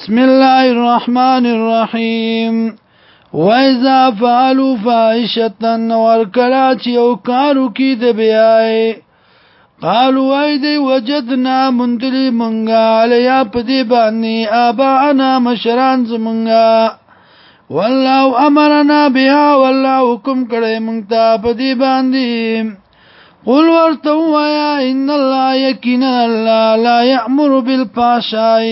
بسم الله الرحمن الرحيم وإذا فعلوا فائشة ورکلات یو کارو کی د بیاي قالوا ايدي وجدنا مندلي منغا عليا پدي باندې ابا انا مشران زمنغا والله امرنا بها والله حکم کړي مونږ پدي باندې قل ورتو يا ان الله يكن الله لا يأمر بالفحشاء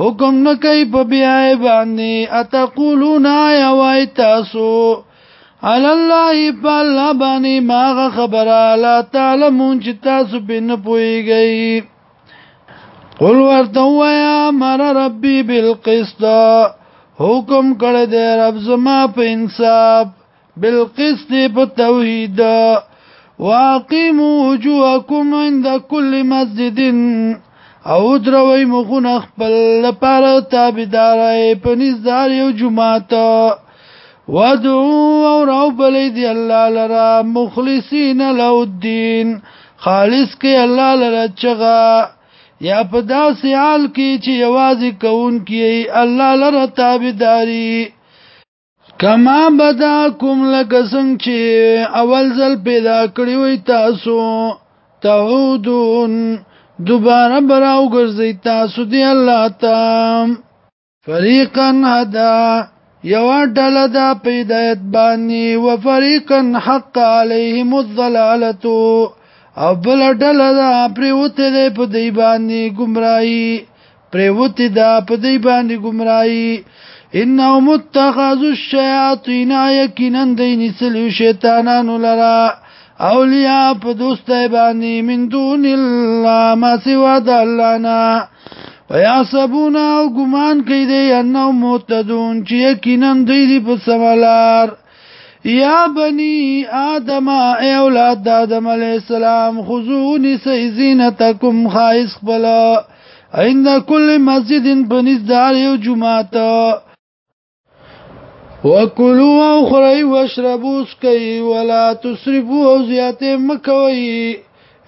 حکم نه کوي په بیاي باندې اتقولون يا وای تاسو عل الله بالله باندې ماغه خبره لا تعلمون چې تاسو بن پويږئ قل ورته وایا مر ربي بالقسط حکم کړه دې رب زما په انصاف بالقسط په توحید واقیموا وجوهکم عند كل مسجد او دروي مخونه خپل لپاره تابعدارای پنځدار یو جماعت ودعو او رب لید الله لرا مخلصین له الدين خالص کې الله لرا چغا یا په داسې حال کې چې یوازې کوون کې الله لره تابعداري کما بدا کوم لکه څنګه چې اول ځل پیدا کړی وي تاسو تعودون دوباره براو ګرځي تاسو دی الله تام فریقا هدا یو ډله دا پیدایت باندې و فریقا حق علیهم الضلاله او بل ډله دا پریوته دی په دی باندې گمراهي پریوته دا په دی باندې گمراهي انهم متخذوا الشیاطین یقینا دین سلو شیطانانو لرا اولیاء په دوستای باندې من دون الله ما سوا د الله نه ويحسبون او ګمان کوي دی انه متدون چې یقینا دوی دی په سملار یا بنی آدم ای اولاد آدم علیہ السلام خذونی سیزینتکم خایس بلا عند کل مسجد بنیز دار یو جمعه او خوری واشربوا اسکئ ولا تسرفوا زیاده مکوئ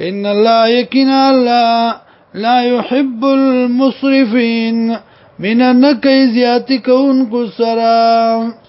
ان الله یکینا الله لا يحب المصرفین من نکی زیاده کون کو